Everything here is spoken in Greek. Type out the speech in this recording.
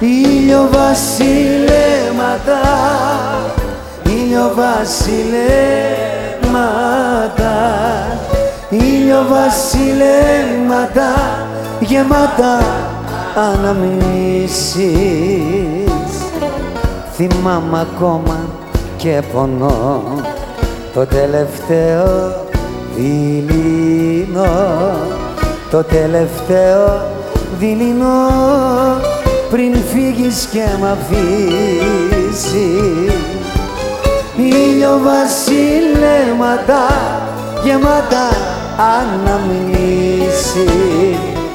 ήλιο βασιλέματα, ήλιο βασιλέματα, ήλιο βασιλέματα γεμάτα αναμνήσεις. Θυμάμαι ακόμα και πονώ το τελευταίο δειλινό το τελευταίο δειλινό πριν φύγεις και μ' αφήσεις. Ήλιο βασιλέματα γεμάτα αναμνήσεις